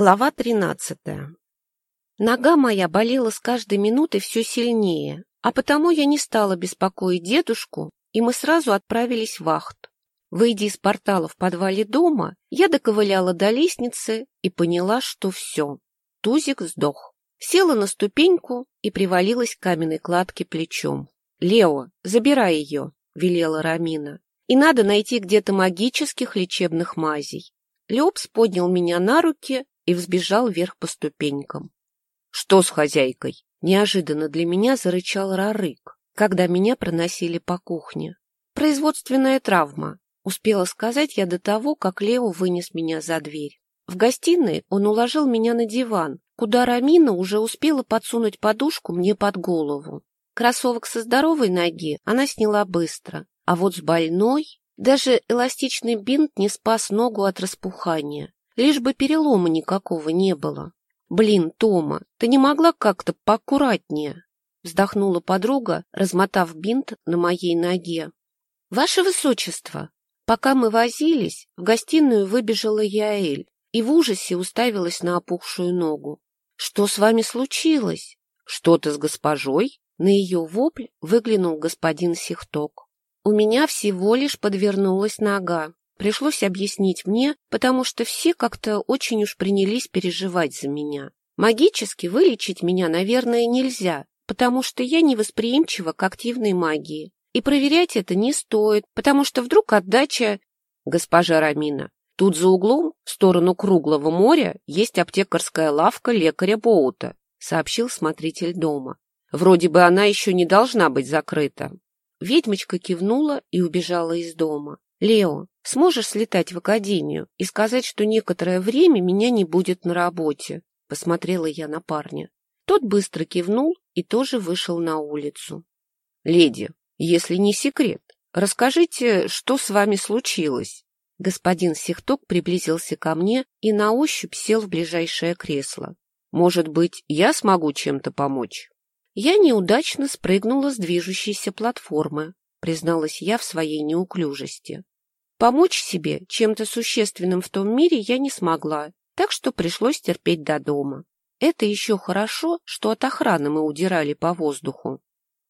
Глава тринадцатая. Нога моя болела с каждой минутой все сильнее, а потому я не стала беспокоить дедушку, и мы сразу отправились в вахт. Выйдя из портала в подвале дома, я доковыляла до лестницы и поняла, что все. Тузик сдох. Села на ступеньку и привалилась к каменной кладке плечом. «Лео, забирай ее», — велела Рамина. «И надо найти где-то магических лечебных мазей». Леопс поднял меня на руки и взбежал вверх по ступенькам. — Что с хозяйкой? — неожиданно для меня зарычал Рарык, когда меня проносили по кухне. — Производственная травма, — успела сказать я до того, как Лео вынес меня за дверь. В гостиной он уложил меня на диван, куда Рамина уже успела подсунуть подушку мне под голову. Кроссовок со здоровой ноги она сняла быстро, а вот с больной даже эластичный бинт не спас ногу от распухания лишь бы перелома никакого не было. Блин, Тома, ты не могла как-то поаккуратнее? Вздохнула подруга, размотав бинт на моей ноге. Ваше Высочество, пока мы возились, в гостиную выбежала Яэль и в ужасе уставилась на опухшую ногу. Что с вами случилось? Что-то с госпожой? На ее вопль выглянул господин Сихток. У меня всего лишь подвернулась нога. Пришлось объяснить мне, потому что все как-то очень уж принялись переживать за меня. Магически вылечить меня, наверное, нельзя, потому что я невосприимчива к активной магии. И проверять это не стоит, потому что вдруг отдача... Госпожа Рамина, тут за углом, в сторону круглого моря, есть аптекарская лавка лекаря Боута, сообщил смотритель дома. Вроде бы она еще не должна быть закрыта. Ведьмочка кивнула и убежала из дома. «Лео, сможешь слетать в академию и сказать, что некоторое время меня не будет на работе?» Посмотрела я на парня. Тот быстро кивнул и тоже вышел на улицу. «Леди, если не секрет, расскажите, что с вами случилось?» Господин Сихток приблизился ко мне и на ощупь сел в ближайшее кресло. «Может быть, я смогу чем-то помочь?» Я неудачно спрыгнула с движущейся платформы, призналась я в своей неуклюжести. Помочь себе чем-то существенным в том мире я не смогла, так что пришлось терпеть до дома. Это еще хорошо, что от охраны мы удирали по воздуху.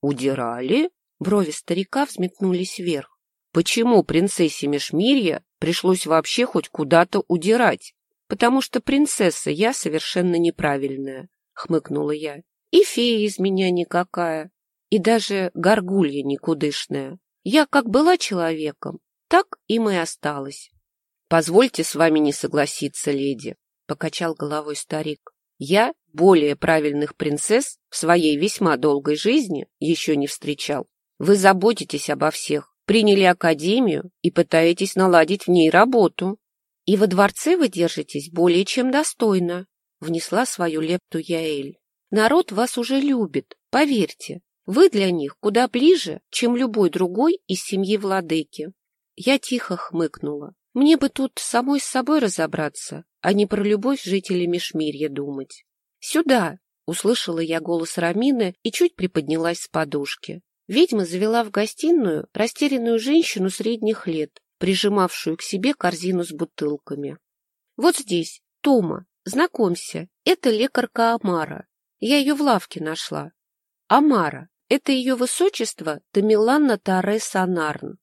Удирали? Брови старика взметнулись вверх. Почему принцессе Мешмирья пришлось вообще хоть куда-то удирать? Потому что принцесса я совершенно неправильная, хмыкнула я. И фея из меня никакая, и даже горгулья никудышная. Я как была человеком, так им и осталось. — Позвольте с вами не согласиться, леди, — покачал головой старик. — Я более правильных принцесс в своей весьма долгой жизни еще не встречал. Вы заботитесь обо всех, приняли академию и пытаетесь наладить в ней работу. И во дворце вы держитесь более чем достойно, — внесла свою лепту Яэль. Народ вас уже любит, поверьте. Вы для них куда ближе, чем любой другой из семьи владыки. Я тихо хмыкнула. Мне бы тут самой с собой разобраться, а не про любовь жителей Межмирья думать. «Сюда!» — услышала я голос Рамины и чуть приподнялась с подушки. Ведьма завела в гостиную растерянную женщину средних лет, прижимавшую к себе корзину с бутылками. «Вот здесь, Тома, знакомься, это лекарка Амара. Я ее в лавке нашла. Амара, это ее высочество Тамиланна Тареса Нарн.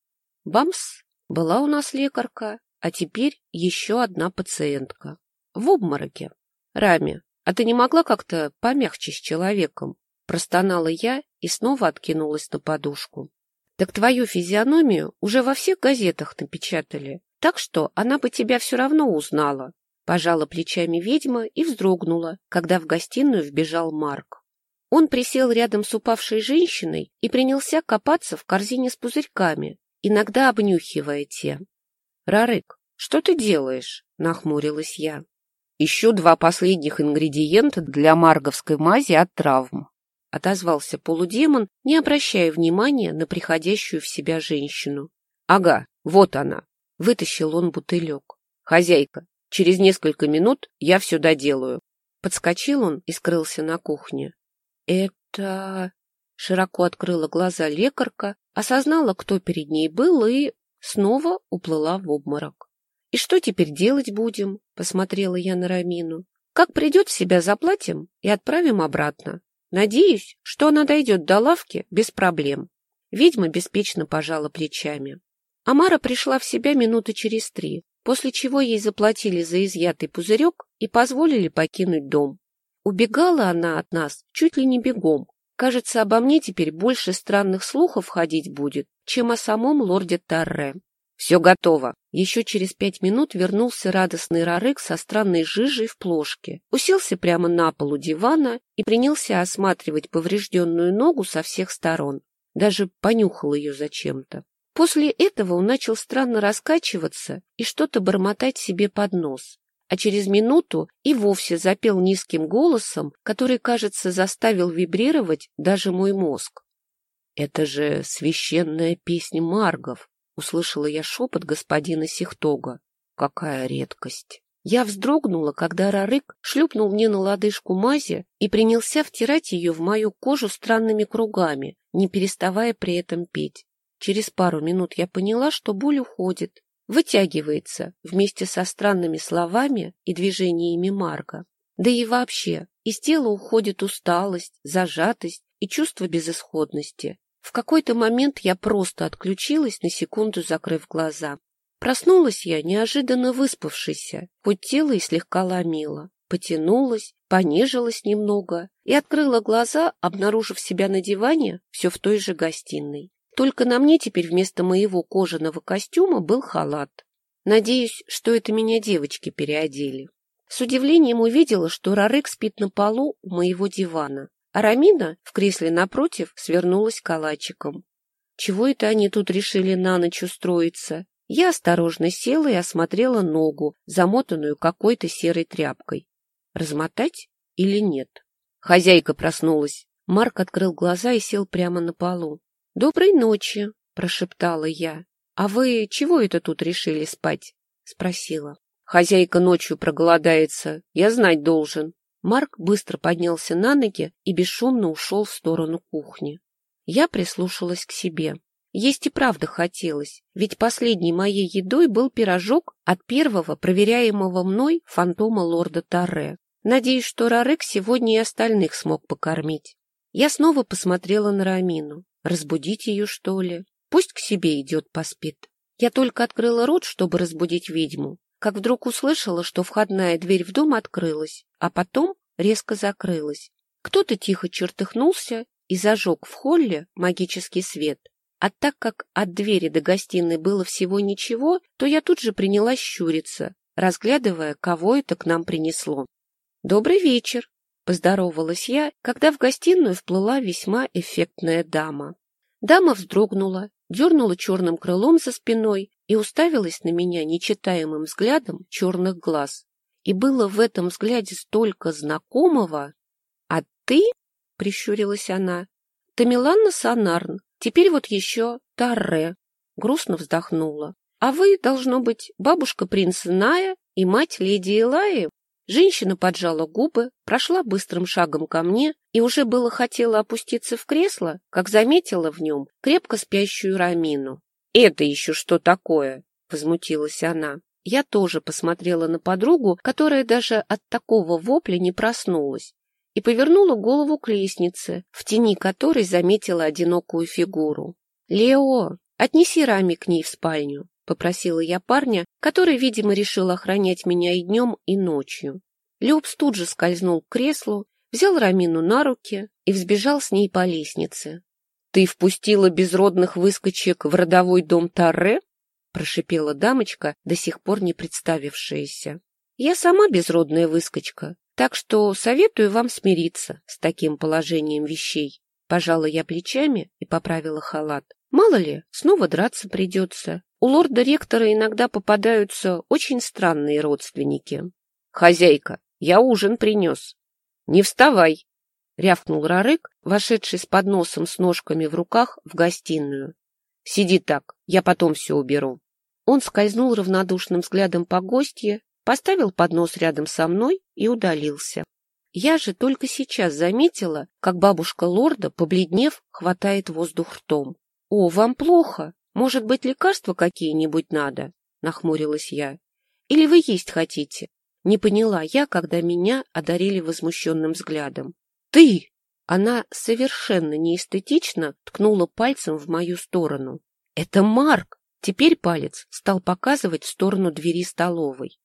Бамс, была у нас лекарка, а теперь еще одна пациентка. В обмороке. Рами, а ты не могла как-то помягче с человеком? Простонала я и снова откинулась на подушку. Так твою физиономию уже во всех газетах напечатали, так что она бы тебя все равно узнала. Пожала плечами ведьма и вздрогнула, когда в гостиную вбежал Марк. Он присел рядом с упавшей женщиной и принялся копаться в корзине с пузырьками, иногда обнюхивая те. — Рарык, что ты делаешь? — нахмурилась я. — Ищу два последних ингредиента для марговской мази от травм. — отозвался полудемон, не обращая внимания на приходящую в себя женщину. — Ага, вот она. Вытащил он бутылек. — Хозяйка, через несколько минут я все доделаю. Подскочил он и скрылся на кухне. — Это... Широко открыла глаза лекарка, осознала, кто перед ней был, и снова уплыла в обморок. И что теперь делать будем? Посмотрела я на Рамину. Как придет в себя, заплатим и отправим обратно. Надеюсь, что она дойдет до лавки без проблем. Ведьма беспечно пожала плечами. Амара пришла в себя минуты через три, после чего ей заплатили за изъятый пузырек и позволили покинуть дом. Убегала она от нас чуть ли не бегом. Кажется, обо мне теперь больше странных слухов ходить будет, чем о самом лорде Тарре. «Все готово!» Еще через пять минут вернулся радостный Рарык со странной жижей в плошке, уселся прямо на полу дивана и принялся осматривать поврежденную ногу со всех сторон. Даже понюхал ее зачем-то. После этого он начал странно раскачиваться и что-то бормотать себе под нос, а через минуту и вовсе запел низким голосом, который, кажется, заставил вибрировать даже мой мозг. «Это же священная песня Маргов!» Услышала я шепот господина Сихтога. Какая редкость! Я вздрогнула, когда Рарык шлюпнул мне на лодыжку мази и принялся втирать ее в мою кожу странными кругами, не переставая при этом петь. Через пару минут я поняла, что боль уходит, вытягивается вместе со странными словами и движениями Марга. Да и вообще, из тела уходит усталость, зажатость и чувство безысходности. В какой-то момент я просто отключилась, на секунду закрыв глаза. Проснулась я, неожиданно выспавшейся, хоть тело и слегка ломило. Потянулась, понежилась немного и открыла глаза, обнаружив себя на диване все в той же гостиной. Только на мне теперь вместо моего кожаного костюма был халат. Надеюсь, что это меня девочки переодели. С удивлением увидела, что Рарык спит на полу у моего дивана. А Рамина в кресле напротив свернулась калачиком. Чего это они тут решили на ночь устроиться? Я осторожно села и осмотрела ногу, замотанную какой-то серой тряпкой. Размотать или нет? Хозяйка проснулась. Марк открыл глаза и сел прямо на полу. — Доброй ночи, — прошептала я. — А вы чего это тут решили спать? — спросила. — Хозяйка ночью проголодается, я знать должен. Марк быстро поднялся на ноги и бесшумно ушел в сторону кухни. Я прислушалась к себе. Есть и правда хотелось, ведь последней моей едой был пирожок от первого проверяемого мной фантома лорда Таре. Надеюсь, что Рарек сегодня и остальных смог покормить. Я снова посмотрела на Рамину. Разбудить ее, что ли? Пусть к себе идет, поспит. Я только открыла рот, чтобы разбудить ведьму, как вдруг услышала, что входная дверь в дом открылась, а потом резко закрылась. Кто-то тихо чертыхнулся и зажег в холле магический свет. А так как от двери до гостиной было всего ничего, то я тут же принялась щуриться, разглядывая, кого это к нам принесло. «Добрый вечер!» — поздоровалась я, когда в гостиную вплыла весьма эффектная дама. Дама вздрогнула, дернула черным крылом за спиной и уставилась на меня нечитаемым взглядом черных глаз. И было в этом взгляде столько знакомого. «А ты?» — прищурилась она. «Тамиланна Санарн, теперь вот еще Тарре». Грустно вздохнула. «А вы, должно быть, бабушка принца Ная и мать леди Элаи?» Женщина поджала губы, прошла быстрым шагом ко мне и уже было хотела опуститься в кресло, как заметила в нем крепко спящую Рамину. «Это еще что такое?» — возмутилась она. Я тоже посмотрела на подругу, которая даже от такого вопля не проснулась, и повернула голову к лестнице, в тени которой заметила одинокую фигуру. «Лео, отнеси Рами к ней в спальню», — попросила я парня, который, видимо, решил охранять меня и днем, и ночью. Люпс тут же скользнул к креслу, взял Рамину на руки и взбежал с ней по лестнице. «Ты впустила безродных выскочек в родовой дом Тарре?» — прошипела дамочка, до сих пор не представившаяся. «Я сама безродная выскочка, так что советую вам смириться с таким положением вещей». Пожала я плечами и поправила халат. Мало ли, снова драться придется. У лорда-ректора иногда попадаются очень странные родственники. «Хозяйка, я ужин принес». «Не вставай!» — рявкнул Рарык, вошедший с подносом с ножками в руках в гостиную. Сиди так, я потом все уберу. Он скользнул равнодушным взглядом по гостье, поставил поднос рядом со мной и удалился. Я же только сейчас заметила, как бабушка лорда, побледнев, хватает воздух ртом. — О, вам плохо? Может быть, лекарства какие-нибудь надо? — нахмурилась я. Или вы есть хотите? Не поняла я, когда меня одарили возмущенным взглядом. Ты! Она совершенно неэстетично ткнула пальцем в мою сторону. Это Марк! Теперь палец стал показывать в сторону двери столовой.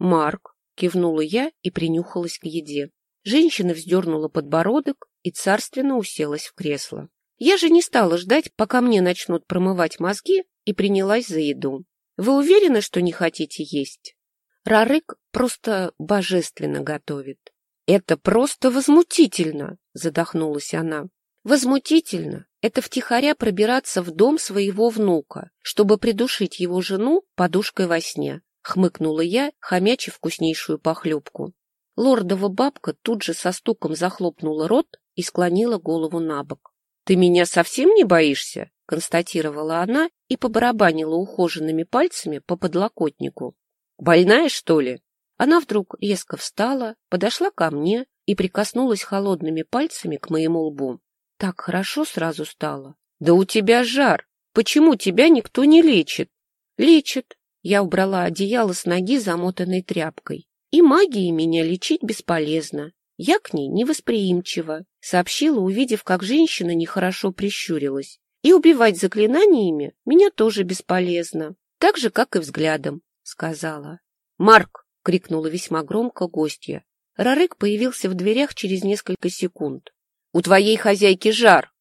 Марк, кивнула я и принюхалась к еде. Женщина вздернула подбородок и царственно уселась в кресло. Я же не стала ждать, пока мне начнут промывать мозги, и принялась за еду. Вы уверены, что не хотите есть? Рарык просто божественно готовит. Это просто возмутительно, задохнулась она. Возмутительно — это втихаря пробираться в дом своего внука, чтобы придушить его жену подушкой во сне, хмыкнула я, хомячи вкуснейшую похлебку. Лордова бабка тут же со стуком захлопнула рот и склонила голову на бок. — Ты меня совсем не боишься? — констатировала она и побарабанила ухоженными пальцами по подлокотнику. Больная, что ли? Она вдруг резко встала, подошла ко мне и прикоснулась холодными пальцами к моему лбу. Так хорошо сразу стало. Да у тебя жар. Почему тебя никто не лечит? Лечит. Я убрала одеяло с ноги, замотанной тряпкой. И магией меня лечить бесполезно. Я к ней невосприимчива, сообщила, увидев, как женщина нехорошо прищурилась. И убивать заклинаниями меня тоже бесполезно, так же, как и взглядом сказала. «Марк!» — крикнула весьма громко гостья. Рарык появился в дверях через несколько секунд. «У твоей хозяйки жар!»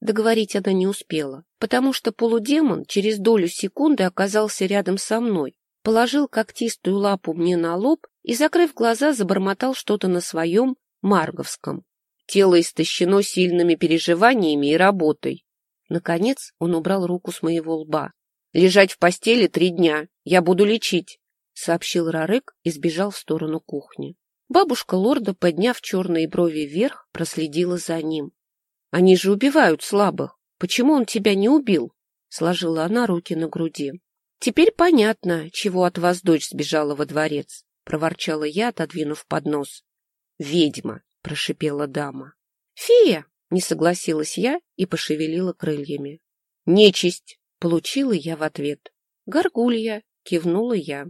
Договорить она не успела, потому что полудемон через долю секунды оказался рядом со мной, положил когтистую лапу мне на лоб и, закрыв глаза, забормотал что-то на своем марговском. Тело истощено сильными переживаниями и работой. Наконец он убрал руку с моего лба. Лежать в постели три дня. Я буду лечить, — сообщил Рарык и сбежал в сторону кухни. Бабушка лорда, подняв черные брови вверх, проследила за ним. — Они же убивают слабых. Почему он тебя не убил? — сложила она руки на груди. — Теперь понятно, чего от вас дочь сбежала во дворец, — проворчала я, отодвинув поднос. — Ведьма, — прошипела дама. — Фея, — не согласилась я и пошевелила крыльями. — Нечисть, Получила я в ответ. «Горгулья», — кивнула я.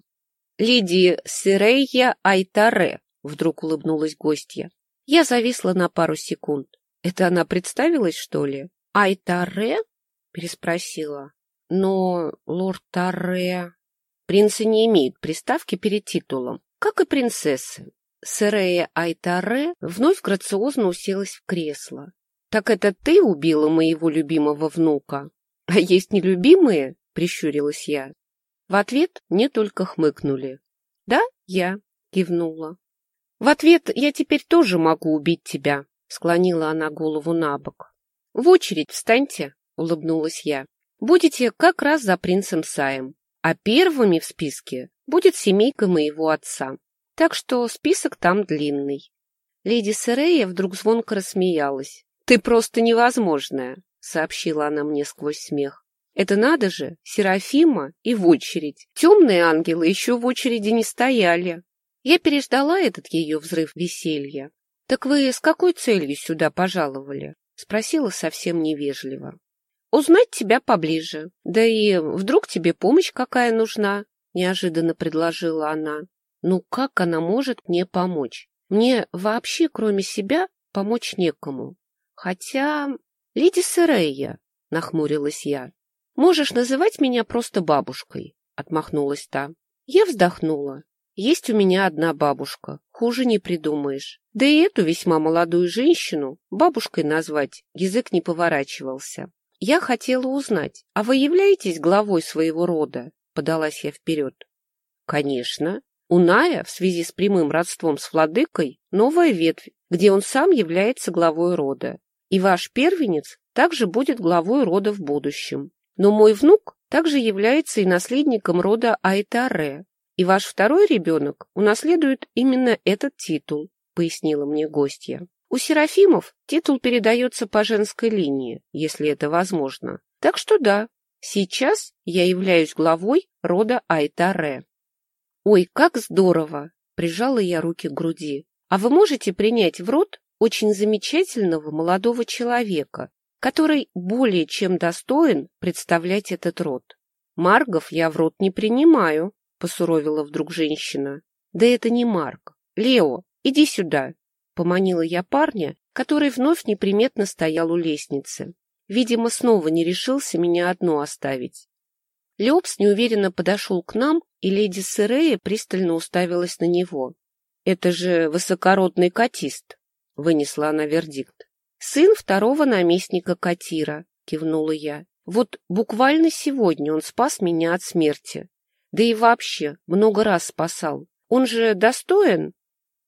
«Леди Сирейя Айтаре», — вдруг улыбнулась гостья. Я зависла на пару секунд. «Это она представилась, что ли?» «Айтаре?» — переспросила. «Но лорд Таре...» «Принцы не имеют приставки перед титулом, как и принцессы». Сирея Айтаре вновь грациозно уселась в кресло. «Так это ты убила моего любимого внука?» — А есть нелюбимые? — прищурилась я. В ответ мне только хмыкнули. — Да, я, — кивнула. — В ответ я теперь тоже могу убить тебя, — склонила она голову на бок. — В очередь встаньте, — улыбнулась я. — Будете как раз за принцем Саем, а первыми в списке будет семейка моего отца. Так что список там длинный. Леди Серея вдруг звонко рассмеялась. — Ты просто невозможная сообщила она мне сквозь смех. Это надо же, Серафима и в очередь. Темные ангелы еще в очереди не стояли. Я переждала этот ее взрыв веселья. — Так вы с какой целью сюда пожаловали? — спросила совсем невежливо. — Узнать тебя поближе. Да и вдруг тебе помощь какая нужна? — неожиданно предложила она. — Ну как она может мне помочь? Мне вообще, кроме себя, помочь некому. Хотя — Леди Серея, — нахмурилась я. — Можешь называть меня просто бабушкой, — отмахнулась та. Я вздохнула. Есть у меня одна бабушка, хуже не придумаешь. Да и эту весьма молодую женщину бабушкой назвать язык не поворачивался. Я хотела узнать, а вы являетесь главой своего рода? Подалась я вперед. Конечно. У Ная в связи с прямым родством с владыкой новая ветвь, где он сам является главой рода. И ваш первенец также будет главой рода в будущем. Но мой внук также является и наследником рода Айтаре. И ваш второй ребенок унаследует именно этот титул, пояснила мне гостья. У Серафимов титул передается по женской линии, если это возможно. Так что да, сейчас я являюсь главой рода Айтаре. Ой, как здорово! Прижала я руки к груди. А вы можете принять в род очень замечательного молодого человека, который более чем достоин представлять этот род. Маргов я в рот не принимаю, посуровила вдруг женщина. Да это не Марк. Лео, иди сюда. Поманила я парня, который вновь неприметно стоял у лестницы. Видимо, снова не решился меня одну оставить. Леопс неуверенно подошел к нам, и леди Сырея пристально уставилась на него. — Это же высокородный катист, — вынесла она вердикт. — Сын второго наместника Катира, — кивнула я. — Вот буквально сегодня он спас меня от смерти. Да и вообще много раз спасал. Он же достоин?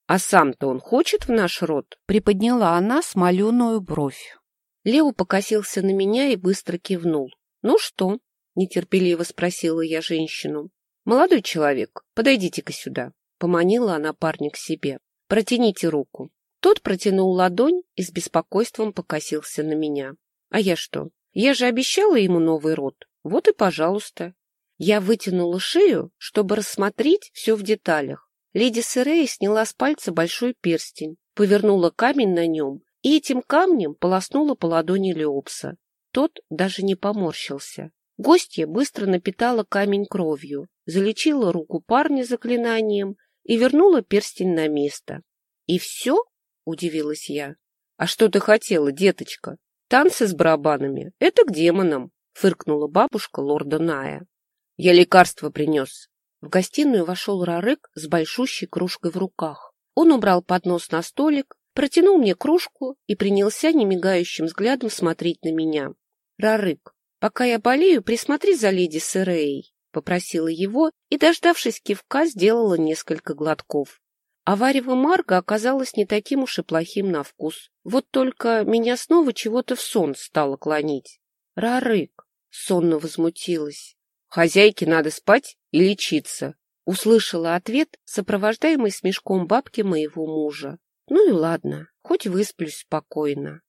А сам-то он хочет в наш род? Приподняла она смоленую бровь. Лео покосился на меня и быстро кивнул. Ну что? Нетерпеливо спросила я женщину. Молодой человек, подойдите-ка сюда. Поманила она парня к себе. Протяните руку. Тот протянул ладонь и с беспокойством покосился на меня. А я что? Я же обещала ему новый род. Вот и пожалуйста. Я вытянула шею, чтобы рассмотреть все в деталях. Леди Серея сняла с пальца большой перстень, повернула камень на нем и этим камнем полоснула по ладони Леопса. Тот даже не поморщился. Гостья быстро напитала камень кровью, залечила руку парня заклинанием и вернула перстень на место. — И все? — удивилась я. — А что ты хотела, деточка? Танцы с барабанами — это к демонам, — фыркнула бабушка лорда Ная. — Я лекарство принес, в гостиную вошел Рарык с большущей кружкой в руках. Он убрал поднос на столик, протянул мне кружку и принялся немигающим взглядом смотреть на меня. — Рарык, пока я болею, присмотри за леди Сыреей, — попросила его и, дождавшись кивка, сделала несколько глотков. А варево Марга оказалось не таким уж и плохим на вкус. Вот только меня снова чего-то в сон стало клонить. — Рарык! — сонно возмутилась. Хозяйке надо спать и лечиться. Услышала ответ, сопровождаемый смешком бабки моего мужа. Ну и ладно, хоть высплюсь спокойно.